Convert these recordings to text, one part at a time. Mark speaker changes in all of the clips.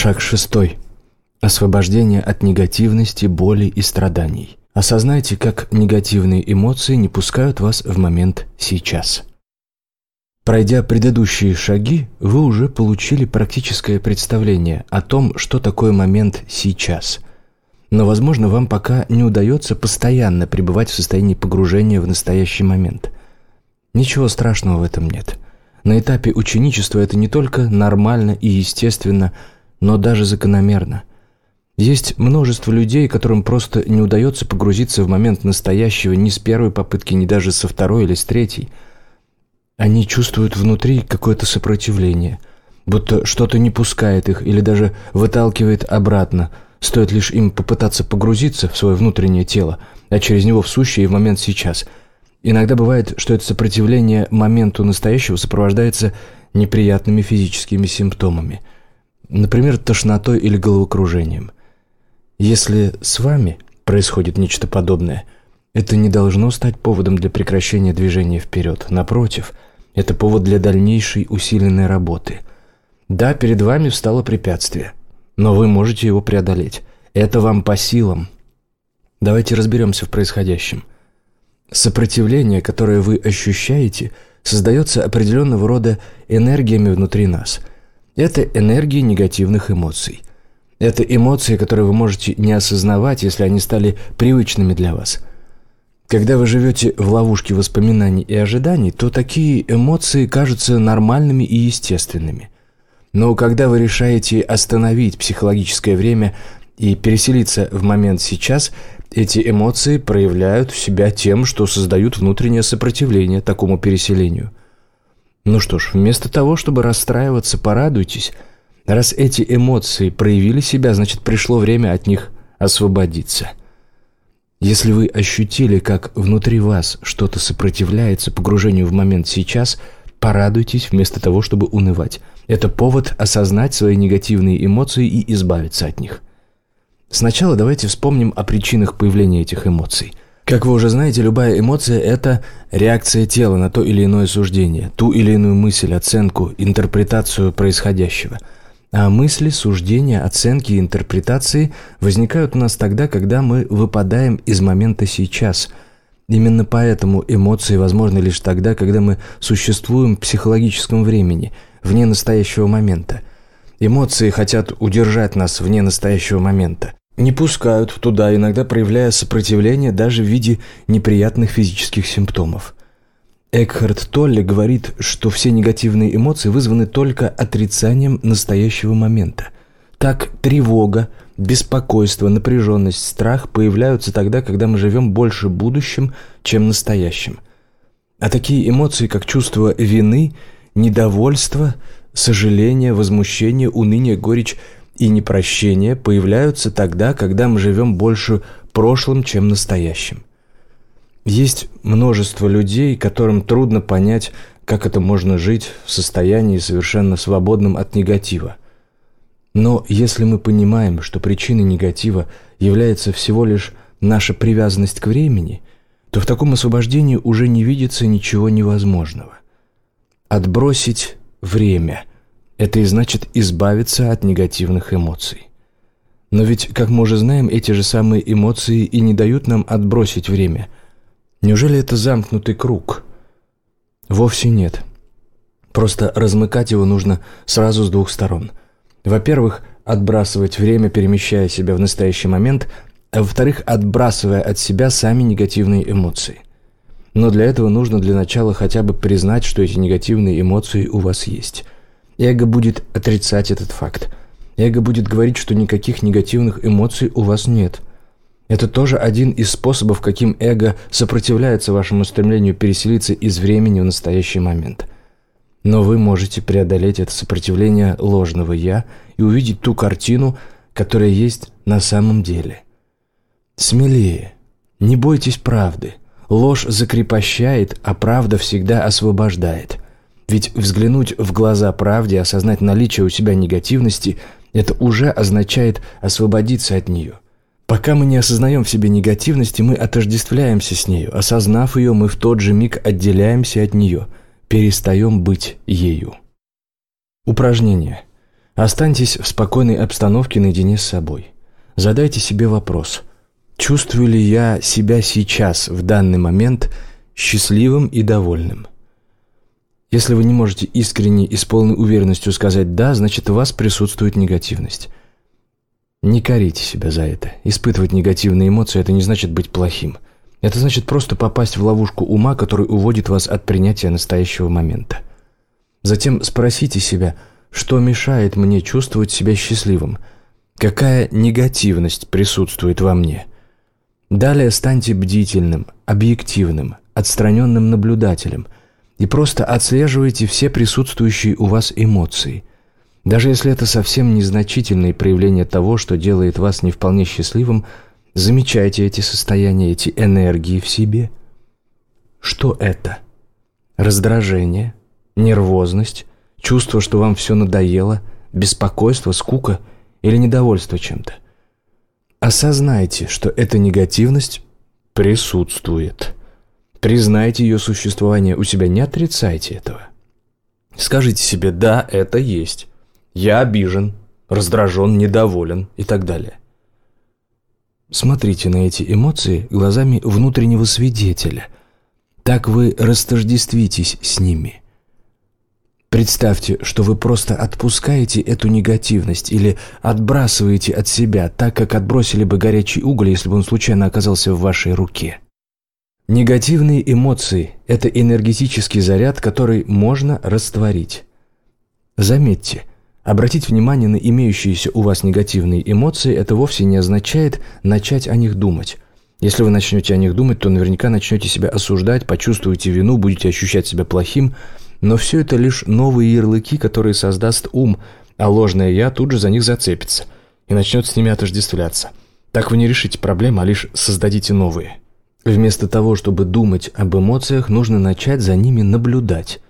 Speaker 1: Шаг шестой. Освобождение от негативности, боли и страданий. Осознайте, как негативные эмоции не пускают вас в момент сейчас. Пройдя предыдущие шаги, вы уже получили практическое представление о том, что такое момент сейчас. Но, возможно, вам пока не удается постоянно пребывать в состоянии погружения в настоящий момент. Ничего страшного в этом нет. На этапе ученичества это не только нормально и естественно, но даже закономерно. Есть множество людей, которым просто не удается погрузиться в момент настоящего ни с первой попытки, ни даже со второй или с третьей. Они чувствуют внутри какое-то сопротивление, будто что-то не пускает их или даже выталкивает обратно, стоит лишь им попытаться погрузиться в свое внутреннее тело, а через него в сущее и в момент сейчас. Иногда бывает, что это сопротивление моменту настоящего сопровождается неприятными физическими симптомами, например, тошнотой или головокружением – если с вами происходит нечто подобное, это не должно стать поводом для прекращения движения вперед. Напротив, это повод для дальнейшей усиленной работы. Да, перед вами встало препятствие, но вы можете его преодолеть. Это вам по силам. Давайте разберемся в происходящем. Сопротивление, которое вы ощущаете, создается определенного рода энергиями внутри нас. Это энергии негативных эмоций. Это эмоции, которые вы можете не осознавать, если они стали привычными для вас. Когда вы живете в ловушке воспоминаний и ожиданий, то такие эмоции кажутся нормальными и естественными. Но когда вы решаете остановить психологическое время и переселиться в момент сейчас, эти эмоции проявляют себя тем, что создают внутреннее сопротивление такому переселению. Ну что ж, вместо того, чтобы расстраиваться, порадуйтесь – Раз эти эмоции проявили себя, значит, пришло время от них освободиться. Если вы ощутили, как внутри вас что-то сопротивляется погружению в момент сейчас, порадуйтесь вместо того, чтобы унывать. Это повод осознать свои негативные эмоции и избавиться от них. Сначала давайте вспомним о причинах появления этих эмоций. Как вы уже знаете, любая эмоция – это реакция тела на то или иное суждение, ту или иную мысль, оценку, интерпретацию происходящего – а мысли, суждения, оценки и интерпретации возникают у нас тогда, когда мы выпадаем из момента сейчас. Именно поэтому эмоции возможны лишь тогда, когда мы существуем в психологическом времени, вне настоящего момента. Эмоции хотят удержать нас вне настоящего момента. Не пускают туда, иногда проявляя сопротивление даже в виде неприятных физических симптомов. Экхард Толли говорит, что все негативные эмоции вызваны только отрицанием настоящего момента. Так тревога, беспокойство, напряженность, страх появляются тогда, когда мы живем больше будущим, чем настоящим. А такие эмоции, как чувство вины, недовольство, сожаление, возмущение, уныние, горечь и непрощение появляются тогда, когда мы живем больше прошлым, чем настоящим. Есть множество людей, которым трудно понять, как это можно жить в состоянии совершенно свободном от негатива. Но если мы понимаем, что причиной негатива является всего лишь наша привязанность к времени, то в таком освобождении уже не видится ничего невозможного. Отбросить время – это и значит избавиться от негативных эмоций. Но ведь, как мы уже знаем, эти же самые эмоции и не дают нам отбросить время – Неужели это замкнутый круг? Вовсе нет. Просто размыкать его нужно сразу с двух сторон. Во-первых, отбрасывать время, перемещая себя в настоящий момент, а во-вторых, отбрасывая от себя сами негативные эмоции. Но для этого нужно для начала хотя бы признать, что эти негативные эмоции у вас есть. Эго будет отрицать этот факт. Эго будет говорить, что никаких негативных эмоций у вас нет – это тоже один из способов, каким эго сопротивляется вашему стремлению переселиться из времени в настоящий момент. Но вы можете преодолеть это сопротивление ложного «я» и увидеть ту картину, которая есть на самом деле. Смелее. Не бойтесь правды. Ложь закрепощает, а правда всегда освобождает. Ведь взглянуть в глаза правде осознать наличие у себя негативности – это уже означает освободиться от нее – Пока мы не осознаем в себе негативности, мы отождествляемся с нею. Осознав ее, мы в тот же миг отделяемся от нее, перестаем быть ею. Упражнение. Останьтесь в спокойной обстановке наедине с собой. Задайте себе вопрос, чувствую ли я себя сейчас, в данный момент, счастливым и довольным? Если вы не можете искренне и с полной уверенностью сказать «да», значит, у вас присутствует негативность. Не корите себя за это. Испытывать негативные эмоции – это не значит быть плохим. Это значит просто попасть в ловушку ума, который уводит вас от принятия настоящего момента. Затем спросите себя, что мешает мне чувствовать себя счастливым? Какая негативность присутствует во мне? Далее станьте бдительным, объективным, отстраненным наблюдателем и просто отслеживайте все присутствующие у вас эмоции. Даже если это совсем незначительные проявления того, что делает вас не вполне счастливым, замечайте эти состояния, эти энергии в себе. Что это? Раздражение, нервозность, чувство, что вам все надоело, беспокойство, скука или недовольство чем-то. Осознайте, что эта негативность присутствует. Признайте ее существование у себя, не отрицайте этого. Скажите себе «да, это есть». Я обижен, раздражен, недоволен и так далее. Смотрите на эти эмоции глазами внутреннего свидетеля. Так вы растождествитесь с ними. Представьте, что вы просто отпускаете эту негативность или отбрасываете от себя, так как отбросили бы горячий уголь, если бы он случайно оказался в вашей руке. Негативные эмоции – это энергетический заряд, который можно растворить. Заметьте, Обратить внимание на имеющиеся у вас негативные эмоции – это вовсе не означает начать о них думать. Если вы начнете о них думать, то наверняка начнете себя осуждать, почувствуете вину, будете ощущать себя плохим. Но все это лишь новые ярлыки, которые создаст ум, а ложное «я» тут же за них зацепится и начнет с ними отождествляться. Так вы не решите проблемы, а лишь создадите новые. Вместо того, чтобы думать об эмоциях, нужно начать за ними наблюдать.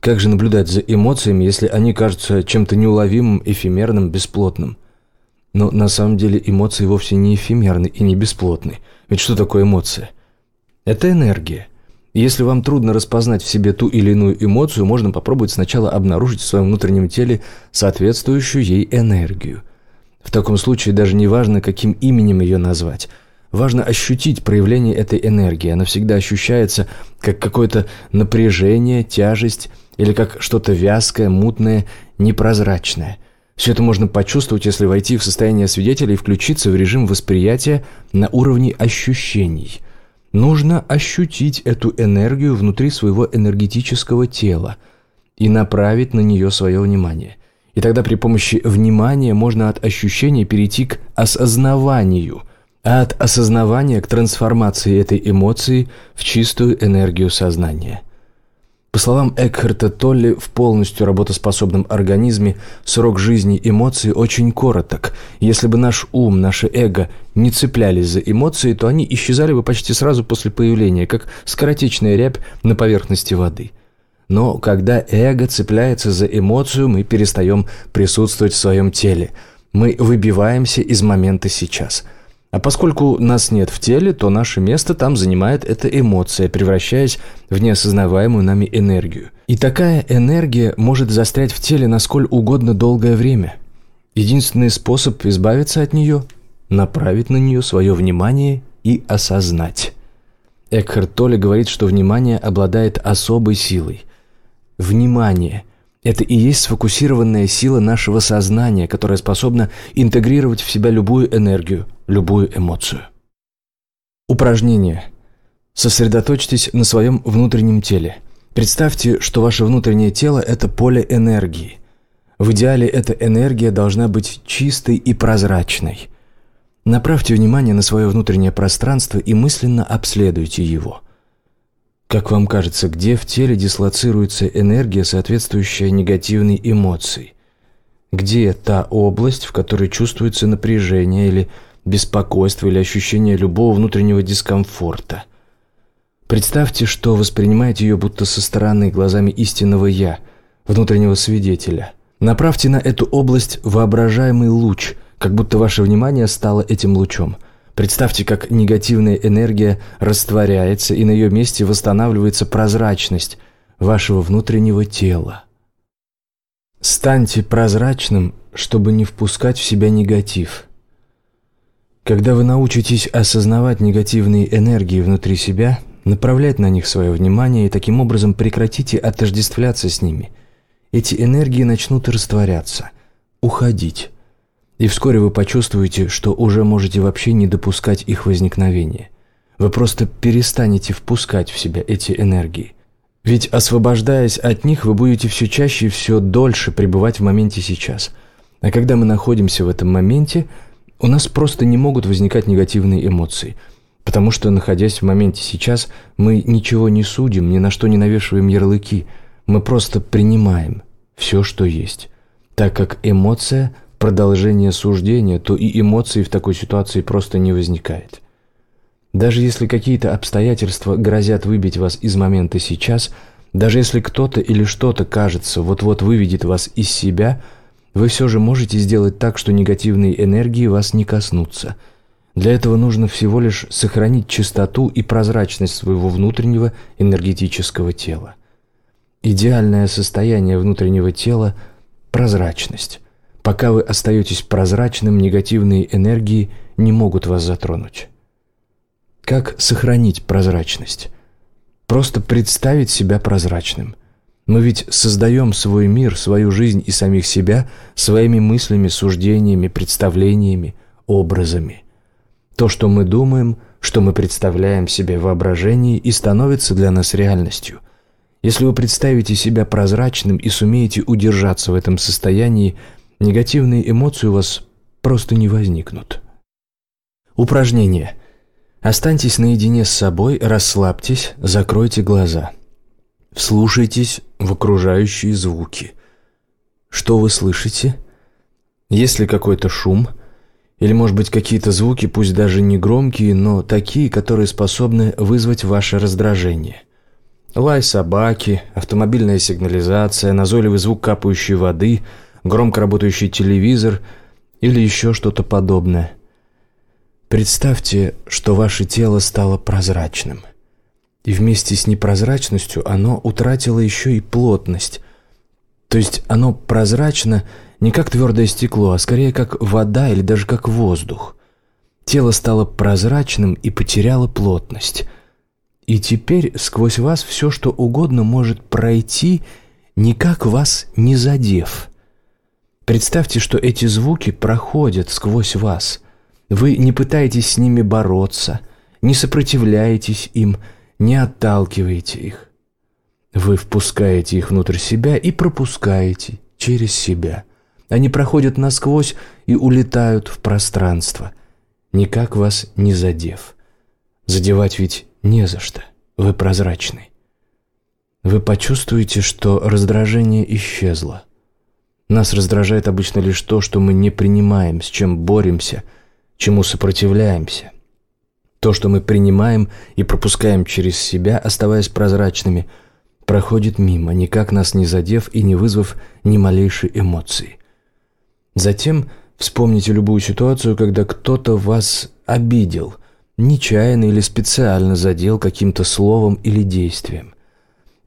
Speaker 1: Как же наблюдать за эмоциями, если они кажутся чем-то неуловимым, эфемерным, бесплотным? Но на самом деле эмоции вовсе не эфемерны и не бесплотны. Ведь что такое эмоция? Это энергия. Если вам трудно распознать в себе ту или иную эмоцию, можно попробовать сначала обнаружить в своем внутреннем теле соответствующую ей энергию. В таком случае даже не важно, каким именем ее назвать – Важно ощутить проявление этой энергии. Она всегда ощущается как какое-то напряжение, тяжесть или как что-то вязкое, мутное, непрозрачное. Все это можно почувствовать, если войти в состояние свидетеля и включиться в режим восприятия на уровне ощущений. Нужно ощутить эту энергию внутри своего энергетического тела и направить на нее свое внимание. И тогда при помощи внимания можно от ощущения перейти к осознаванию – от осознавания к трансформации этой эмоции в чистую энергию сознания. По словам Экхарта Толли, в полностью работоспособном организме срок жизни эмоций очень короток. Если бы наш ум, наше эго не цеплялись за эмоции, то они исчезали бы почти сразу после появления, как скоротечная рябь на поверхности воды. Но когда эго цепляется за эмоцию, мы перестаем присутствовать в своем теле. Мы выбиваемся из момента сейчас – а поскольку нас нет в теле, то наше место там занимает эта эмоция, превращаясь в неосознаваемую нами энергию. И такая энергия может застрять в теле на сколь угодно долгое время. Единственный способ избавиться от нее – направить на нее свое внимание и осознать. Экхарт Толли говорит, что внимание обладает особой силой. Внимание – это и есть сфокусированная сила нашего сознания, которая способна интегрировать в себя любую энергию, любую эмоцию. Упражнение. Сосредоточьтесь на своем внутреннем теле. Представьте, что ваше внутреннее тело – это поле энергии. В идеале эта энергия должна быть чистой и прозрачной. Направьте внимание на свое внутреннее пространство и мысленно обследуйте его – как вам кажется, где в теле дислоцируется энергия, соответствующая негативной эмоции? Где та область, в которой чувствуется напряжение или беспокойство или ощущение любого внутреннего дискомфорта? Представьте, что воспринимаете ее будто со стороны глазами истинного «я», внутреннего свидетеля. Направьте на эту область воображаемый луч, как будто ваше внимание стало этим лучом – Представьте, как негативная энергия растворяется, и на ее месте восстанавливается прозрачность вашего внутреннего тела. Станьте прозрачным, чтобы не впускать в себя негатив. Когда вы научитесь осознавать негативные энергии внутри себя, направлять на них свое внимание и таким образом прекратите отождествляться с ними, эти энергии начнут растворяться, уходить. И вскоре вы почувствуете, что уже можете вообще не допускать их возникновения. Вы просто перестанете впускать в себя эти энергии. Ведь освобождаясь от них, вы будете все чаще и все дольше пребывать в моменте сейчас. А когда мы находимся в этом моменте, у нас просто не могут возникать негативные эмоции. Потому что, находясь в моменте сейчас, мы ничего не судим, ни на что не навешиваем ярлыки. Мы просто принимаем все, что есть. Так как эмоция – продолжение суждения, то и эмоции в такой ситуации просто не возникает. Даже если какие-то обстоятельства грозят выбить вас из момента сейчас, даже если кто-то или что-то, кажется, вот-вот выведет вас из себя, вы все же можете сделать так, что негативные энергии вас не коснутся. Для этого нужно всего лишь сохранить чистоту и прозрачность своего внутреннего энергетического тела. Идеальное состояние внутреннего тела – прозрачность. Пока вы остаетесь прозрачным, негативные энергии не могут вас затронуть. Как сохранить прозрачность? Просто представить себя прозрачным. Мы ведь создаем свой мир, свою жизнь и самих себя своими мыслями, суждениями, представлениями, образами. То, что мы думаем, что мы представляем себе в воображении и становится для нас реальностью. Если вы представите себя прозрачным и сумеете удержаться в этом состоянии, негативные эмоции у вас просто не возникнут. Упражнение – Останьтесь наедине с собой, расслабьтесь, закройте глаза. Вслушайтесь в окружающие звуки. Что вы слышите? Есть ли какой-то шум? Или, может быть, какие-то звуки, пусть даже не громкие, но такие, которые способны вызвать ваше раздражение? Лай собаки, автомобильная сигнализация, назойливый звук капающей воды, громко работающий телевизор или еще что-то подобное – Представьте, что ваше тело стало прозрачным. И вместе с непрозрачностью оно утратило еще и плотность. То есть оно прозрачно не как твердое стекло, а скорее как вода или даже как воздух. Тело стало прозрачным и потеряло плотность. И теперь сквозь вас все, что угодно может пройти, никак вас не задев. Представьте, что эти звуки проходят сквозь вас – вы не пытаетесь с ними бороться, не сопротивляетесь им, не отталкиваете их. Вы впускаете их внутрь себя и пропускаете через себя. Они проходят насквозь и улетают в пространство, никак вас не задев. Задевать ведь не за что, вы прозрачны. Вы почувствуете, что раздражение исчезло. Нас раздражает обычно лишь то, что мы не принимаем, с чем боремся – чему сопротивляемся. То, что мы принимаем и пропускаем через себя, оставаясь прозрачными, проходит мимо, никак нас не задев и не вызвав ни малейшей эмоции. Затем вспомните любую ситуацию, когда кто-то вас обидел, нечаянно или специально задел каким-то словом или действием.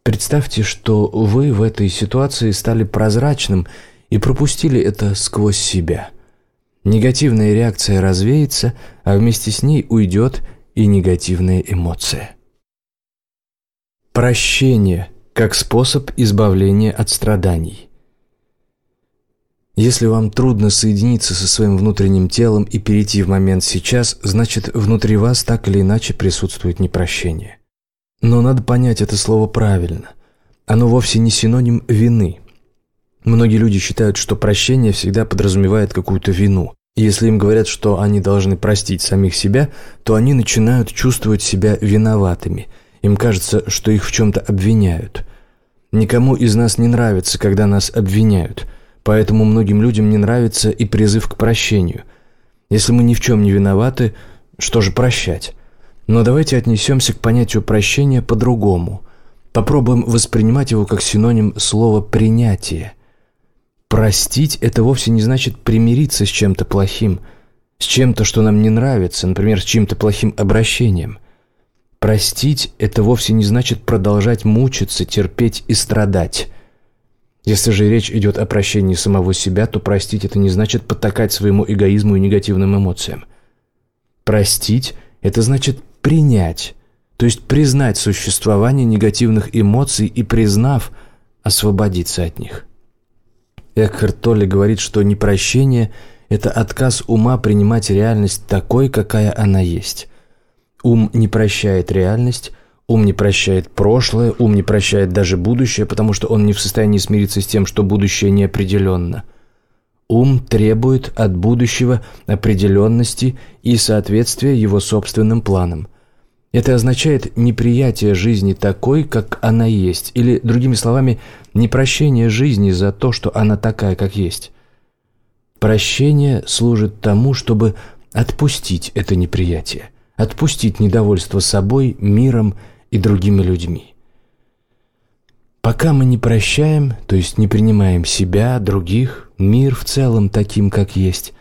Speaker 1: Представьте, что вы в этой ситуации стали прозрачным и пропустили это сквозь себя – Негативная реакция развеется, а вместе с ней уйдет и негативная эмоция. Прощение как способ избавления от страданий. Если вам трудно соединиться со своим внутренним телом и перейти в момент сейчас, значит, внутри вас так или иначе присутствует непрощение. Но надо понять это слово правильно. Оно вовсе не синоним вины – Многие люди считают, что прощение всегда подразумевает какую-то вину. И если им говорят, что они должны простить самих себя, то они начинают чувствовать себя виноватыми. Им кажется, что их в чем-то обвиняют. Никому из нас не нравится, когда нас обвиняют. Поэтому многим людям не нравится и призыв к прощению. Если мы ни в чем не виноваты, что же прощать? Но давайте отнесемся к понятию прощения по-другому. Попробуем воспринимать его как синоним слова «принятие». Простить – это вовсе не значит примириться с чем-то плохим, с чем-то, что нам не нравится, например, с чьим-то плохим обращением. Простить – это вовсе не значит продолжать мучиться, терпеть и страдать. Если же речь идет о прощении самого себя, то простить это не значит потакать своему эгоизму и негативным эмоциям. Простить – это значит принять, то есть признать существование негативных эмоций и, признав, освободиться от них. Экхарт Толли говорит, что непрощение – это отказ ума принимать реальность такой, какая она есть. Ум не прощает реальность, ум не прощает прошлое, ум не прощает даже будущее, потому что он не в состоянии смириться с тем, что будущее неопределенно. Ум требует от будущего определенности и соответствия его собственным планам – это означает неприятие жизни такой, как она есть, или, другими словами, непрощение жизни за то, что она такая, как есть. Прощение служит тому, чтобы отпустить это неприятие, отпустить недовольство собой, миром и другими людьми. Пока мы не прощаем, то есть не принимаем себя, других, мир в целом таким, как есть,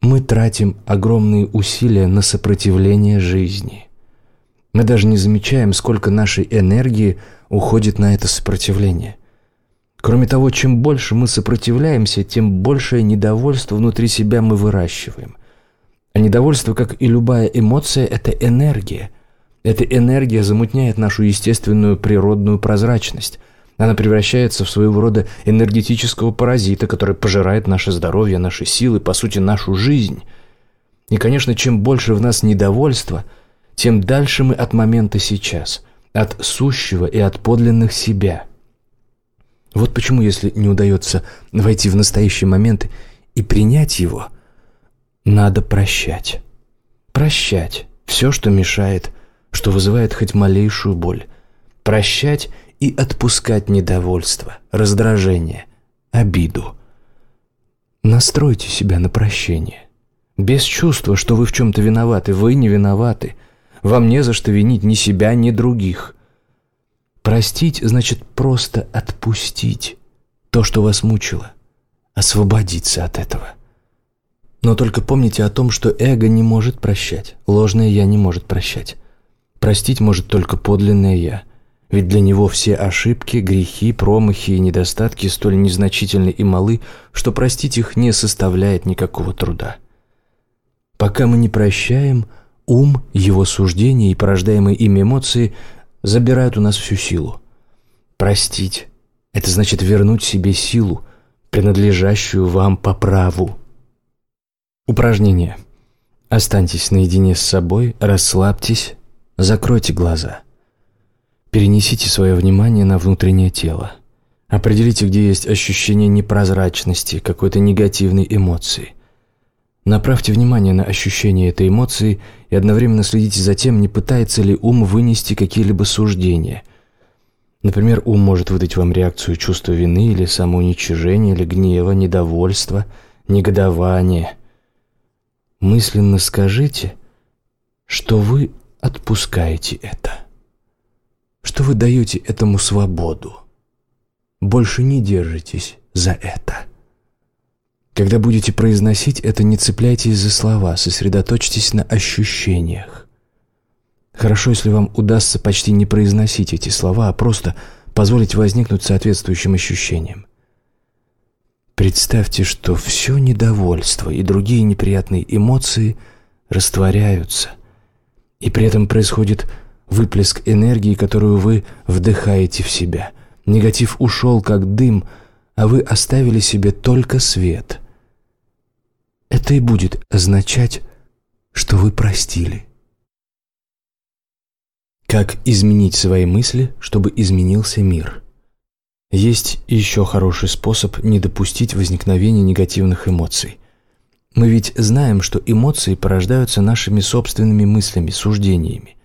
Speaker 1: мы тратим огромные усилия на сопротивление жизни – мы даже не замечаем, сколько нашей энергии уходит на это сопротивление. Кроме того, чем больше мы сопротивляемся, тем большее недовольство внутри себя мы выращиваем. А недовольство, как и любая эмоция, это энергия. Эта энергия замутняет нашу естественную природную прозрачность. Она превращается в своего рода энергетического паразита, который пожирает наше здоровье, наши силы, по сути, нашу жизнь. И, конечно, чем больше в нас недовольства – тем дальше мы от момента сейчас, от сущего и от подлинных себя. Вот почему, если не удается войти в настоящий момент и принять его, надо прощать. Прощать все, что мешает, что вызывает хоть малейшую боль. Прощать и отпускать недовольство, раздражение, обиду. Настройте себя на прощение. Без чувства, что вы в чем-то виноваты, вы не виноваты – вам не за что винить ни себя, ни других. Простить значит просто отпустить то, что вас мучило, освободиться от этого. Но только помните о том, что эго не может прощать, ложное «я» не может прощать. Простить может только подлинное «я», ведь для него все ошибки, грехи, промахи и недостатки столь незначительны и малы, что простить их не составляет никакого труда. Пока мы не прощаем – Ум, его суждения и порождаемые ими эмоции забирают у нас всю силу. Простить – это значит вернуть себе силу, принадлежащую вам по праву. Упражнение. Останьтесь наедине с собой, расслабьтесь, закройте глаза. Перенесите свое внимание на внутреннее тело. Определите, где есть ощущение непрозрачности, какой-то негативной эмоции – Направьте внимание на ощущение этой эмоции и одновременно следите за тем, не пытается ли ум вынести какие-либо суждения. Например, ум может выдать вам реакцию чувства вины или самоуничижения, или гнева, недовольства, негодования. Мысленно скажите, что вы отпускаете это, что вы даете этому свободу. Больше не держитесь за это. Когда будете произносить это, не цепляйтесь за слова, сосредоточьтесь на ощущениях. Хорошо, если вам удастся почти не произносить эти слова, а просто позволить возникнуть соответствующим ощущениям. Представьте, что все недовольство и другие неприятные эмоции растворяются, и при этом происходит выплеск энергии, которую вы вдыхаете в себя. Негатив ушел, как дым, а вы оставили себе только свет. Это и будет означать, что вы простили. Как изменить свои мысли, чтобы изменился мир? Есть еще хороший способ не допустить возникновения негативных эмоций. Мы ведь знаем, что эмоции порождаются нашими собственными мыслями, суждениями.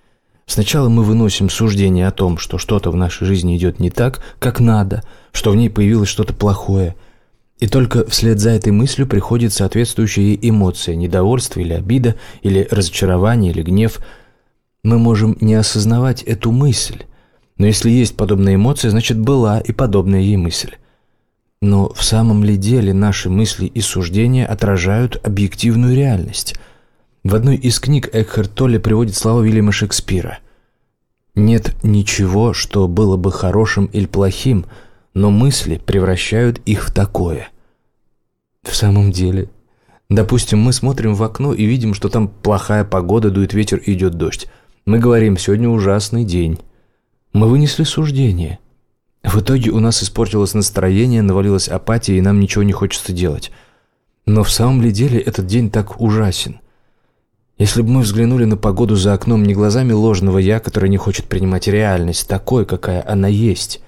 Speaker 1: Сначала мы выносим суждение о том, что что-то в нашей жизни идет не так, как надо, что в ней появилось что-то плохое – и только вслед за этой мыслью приходит соответствующая ей эмоция, недовольство или обида, или разочарование, или гнев. Мы можем не осознавать эту мысль, но если есть подобная эмоция, значит была и подобная ей мысль. Но в самом ли деле наши мысли и суждения отражают объективную реальность? В одной из книг Экхарт Толле приводит слова Вильяма Шекспира. «Нет ничего, что было бы хорошим или плохим, но мысли превращают их в такое. В самом деле, допустим, мы смотрим в окно и видим, что там плохая погода, дует ветер и идет дождь. Мы говорим, сегодня ужасный день. Мы вынесли суждение. В итоге у нас испортилось настроение, навалилась апатия, и нам ничего не хочется делать. Но в самом ли деле этот день так ужасен? Если бы мы взглянули на погоду за окном не глазами ложного «я», который не хочет принимать реальность такой, какая она есть,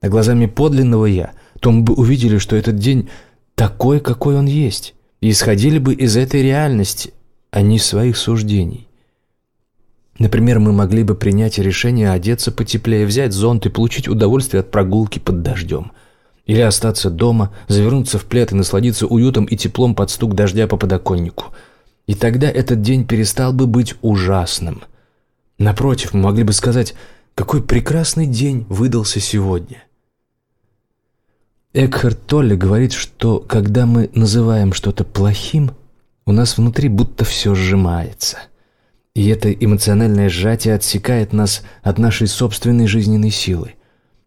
Speaker 1: а глазами подлинного «я», то мы бы увидели, что этот день такой, какой он есть, и исходили бы из этой реальности, а не своих суждений. Например, мы могли бы принять решение одеться потеплее, взять зонт и получить удовольствие от прогулки под дождем. Или остаться дома, завернуться в плед и насладиться уютом и теплом под стук дождя по подоконнику – и тогда этот день перестал бы быть ужасным. Напротив, мы могли бы сказать, какой прекрасный день выдался сегодня. Экхард Толле говорит, что когда мы называем что-то плохим, у нас внутри будто все сжимается. И это эмоциональное сжатие отсекает нас от нашей собственной жизненной силы.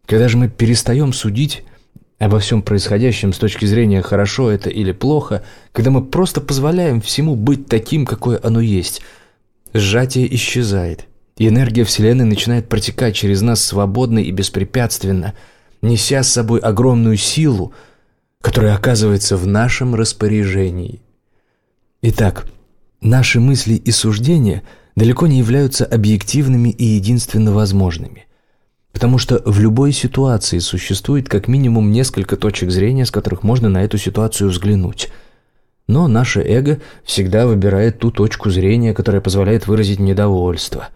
Speaker 1: Когда же мы перестаем судить, обо всем происходящем с точки зрения хорошо это или плохо, когда мы просто позволяем всему быть таким, какое оно есть. Сжатие исчезает, и энергия Вселенной начинает протекать через нас свободно и беспрепятственно, неся с собой огромную силу, которая оказывается в нашем распоряжении. Итак, наши мысли и суждения далеко не являются объективными и единственно возможными – Потому что в любой ситуации существует как минимум несколько точек зрения, с которых можно на эту ситуацию взглянуть. Но наше эго всегда выбирает ту точку зрения, которая позволяет выразить недовольство.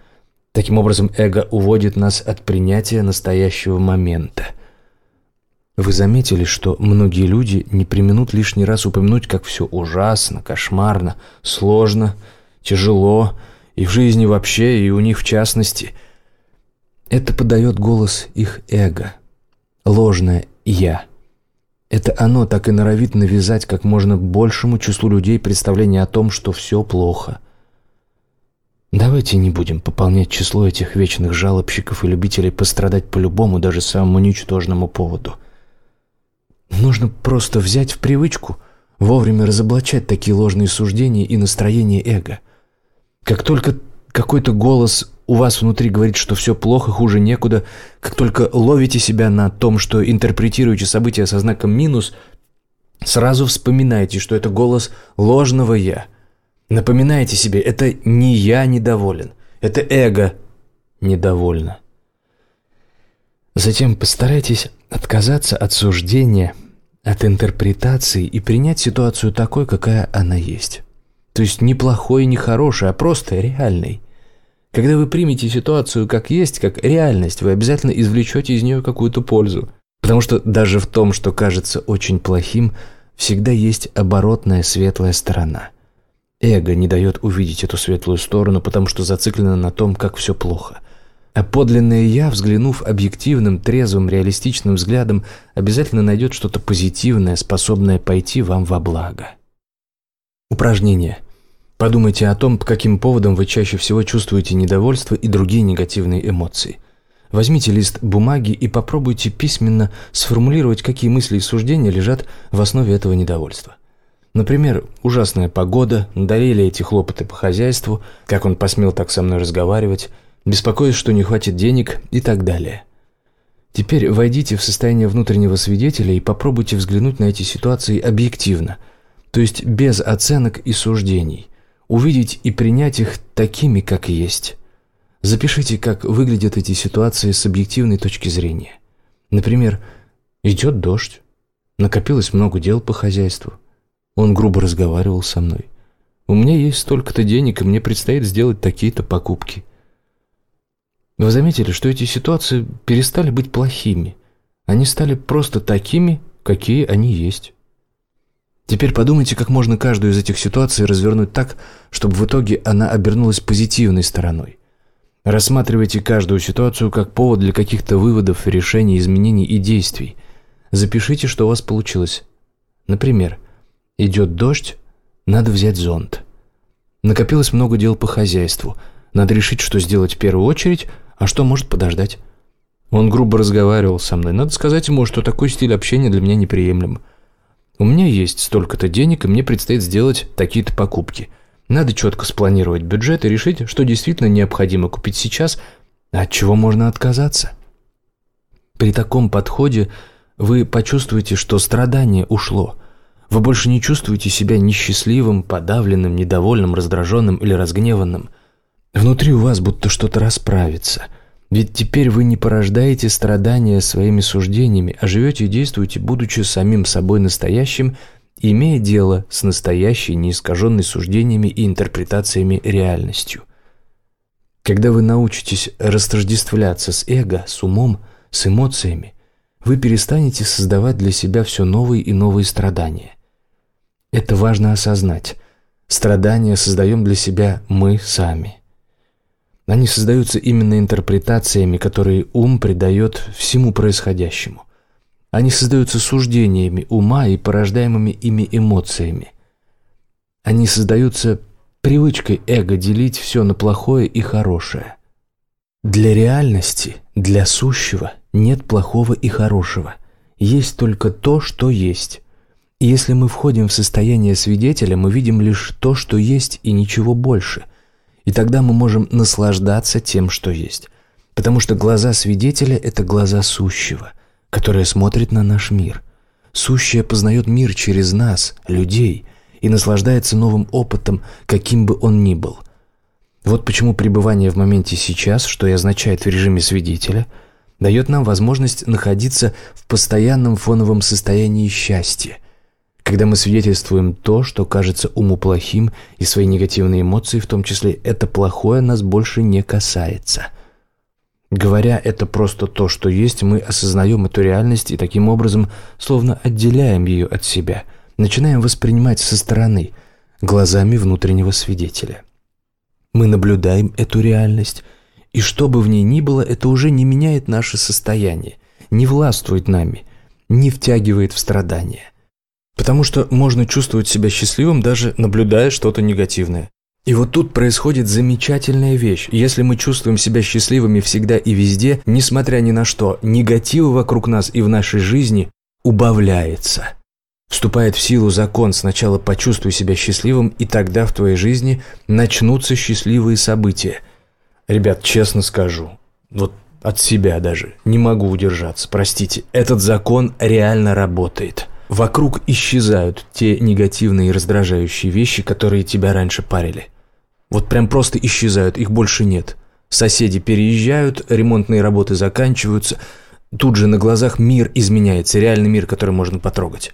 Speaker 1: Таким образом, эго уводит нас от принятия настоящего момента. Вы заметили, что многие люди не применут лишний раз упомянуть, как все ужасно, кошмарно, сложно, тяжело, и в жизни вообще, и у них в частности – это подает голос их эго, ложное «я». Это оно так и норовит навязать как можно большему числу людей представление о том, что все плохо. Давайте не будем пополнять число этих вечных жалобщиков и любителей пострадать по любому, даже самому ничтожному поводу. Нужно просто взять в привычку вовремя разоблачать такие ложные суждения и настроения эго. Как только какой-то голос у вас внутри говорит, что все плохо, хуже некуда, как только ловите себя на том, что интерпретируете события со знаком минус, сразу вспоминайте, что это голос ложного «я». Напоминайте себе, это не я недоволен, это эго недовольно. Затем постарайтесь отказаться от суждения, от интерпретации и принять ситуацию такой, какая она есть. То есть не плохой, не хороший, а просто реальный. Когда вы примете ситуацию как есть, как реальность, вы обязательно извлечете из нее какую-то пользу. Потому что даже в том, что кажется очень плохим, всегда есть оборотная светлая сторона. Эго не дает увидеть эту светлую сторону, потому что зациклено на том, как все плохо. А подлинное «я», взглянув объективным, трезвым, реалистичным взглядом, обязательно найдет что-то позитивное, способное пойти вам во благо. Упражнение – Подумайте о том, по каким поводам вы чаще всего чувствуете недовольство и другие негативные эмоции. Возьмите лист бумаги и попробуйте письменно сформулировать, какие мысли и суждения лежат в основе этого недовольства. Например, ужасная погода, надоели эти хлопоты по хозяйству, как он посмел так со мной разговаривать, беспокоюсь, что не хватит денег и так далее. Теперь войдите в состояние внутреннего свидетеля и попробуйте взглянуть на эти ситуации объективно, то есть без оценок и суждений – увидеть и принять их такими, как есть. Запишите, как выглядят эти ситуации с объективной точки зрения. Например, идет дождь, накопилось много дел по хозяйству. Он грубо разговаривал со мной. У меня есть столько-то денег, и мне предстоит сделать такие-то покупки. Вы заметили, что эти ситуации перестали быть плохими. Они стали просто такими, какие они есть. Теперь подумайте, как можно каждую из этих ситуаций развернуть так, чтобы в итоге она обернулась позитивной стороной. Рассматривайте каждую ситуацию как повод для каких-то выводов, решений, изменений и действий. Запишите, что у вас получилось. Например, идет дождь, надо взять зонт. Накопилось много дел по хозяйству. Надо решить, что сделать в первую очередь, а что может подождать. Он грубо разговаривал со мной. Надо сказать ему, что такой стиль общения для меня неприемлем. У меня есть столько-то денег, и мне предстоит сделать такие-то покупки. Надо четко спланировать бюджет и решить, что действительно необходимо купить сейчас, а от чего можно отказаться. При таком подходе вы почувствуете, что страдание ушло. Вы больше не чувствуете себя несчастливым, подавленным, недовольным, раздраженным или разгневанным. Внутри у вас будто что-то расправится. Ведь теперь вы не порождаете страдания своими суждениями, а живете и действуете, будучи самим собой настоящим, имея дело с настоящей, неискаженной суждениями и интерпретациями реальностью. Когда вы научитесь растождествляться с эго, с умом, с эмоциями, вы перестанете создавать для себя все новые и новые страдания. Это важно осознать. Страдания создаем для себя мы сами. Они создаются именно интерпретациями, которые ум придает всему происходящему. Они создаются суждениями ума и порождаемыми ими эмоциями. Они создаются привычкой эго делить все на плохое и хорошее. Для реальности, для сущего нет плохого и хорошего. Есть только то, что есть. И если мы входим в состояние свидетеля, мы видим лишь то, что есть, и ничего больше. И тогда мы можем наслаждаться тем, что есть. Потому что глаза свидетеля – это глаза сущего, которое смотрит на наш мир. Сущее познает мир через нас, людей, и наслаждается новым опытом, каким бы он ни был. Вот почему пребывание в моменте сейчас, что и означает в режиме свидетеля – дает нам возможность находиться в постоянном фоновом состоянии счастья, когда мы свидетельствуем то, что кажется уму плохим, и свои негативные эмоции, в том числе это плохое, нас больше не касается. Говоря «это просто то, что есть», мы осознаем эту реальность и таким образом словно отделяем ее от себя, начинаем воспринимать со стороны, глазами внутреннего свидетеля. Мы наблюдаем эту реальность – и что бы в ней ни было, это уже не меняет наше состояние, не властвует нами, не втягивает в страдания. Потому что можно чувствовать себя счастливым, даже наблюдая что-то негативное. И вот тут происходит замечательная вещь. Если мы чувствуем себя счастливыми всегда и везде, несмотря ни на что, негатива вокруг нас и в нашей жизни убавляется. Вступает в силу закон «сначала почувствуй себя счастливым, и тогда в твоей жизни начнутся счастливые события». Ребят, честно скажу, вот от себя даже, не могу удержаться, простите, этот закон реально работает. Вокруг исчезают те негативные и раздражающие вещи, которые тебя раньше парили. Вот прям просто исчезают, их больше нет. Соседи переезжают, ремонтные работы заканчиваются, тут же на глазах мир изменяется, реальный мир, который можно потрогать.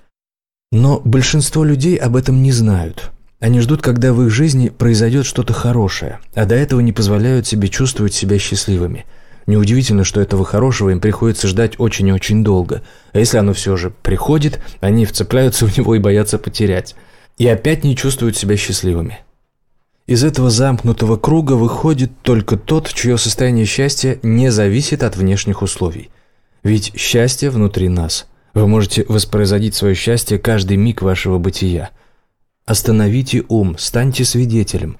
Speaker 1: Но большинство людей об этом не знают. Они ждут, когда в их жизни произойдет что-то хорошее, а до этого не позволяют себе чувствовать себя счастливыми. Неудивительно, что этого хорошего им приходится ждать очень и очень долго. А если оно все же приходит, они вцепляются в него и боятся потерять. И опять не чувствуют себя счастливыми. Из этого замкнутого круга выходит только тот, чье состояние счастья не зависит от внешних условий. Ведь счастье внутри нас. Вы можете воспроизводить свое счастье каждый миг вашего бытия – Остановите ум, станьте свидетелем.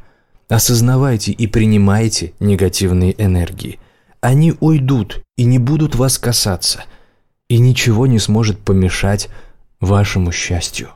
Speaker 1: Осознавайте и принимайте негативные энергии. Они уйдут и не будут вас касаться, и ничего не сможет помешать вашему счастью.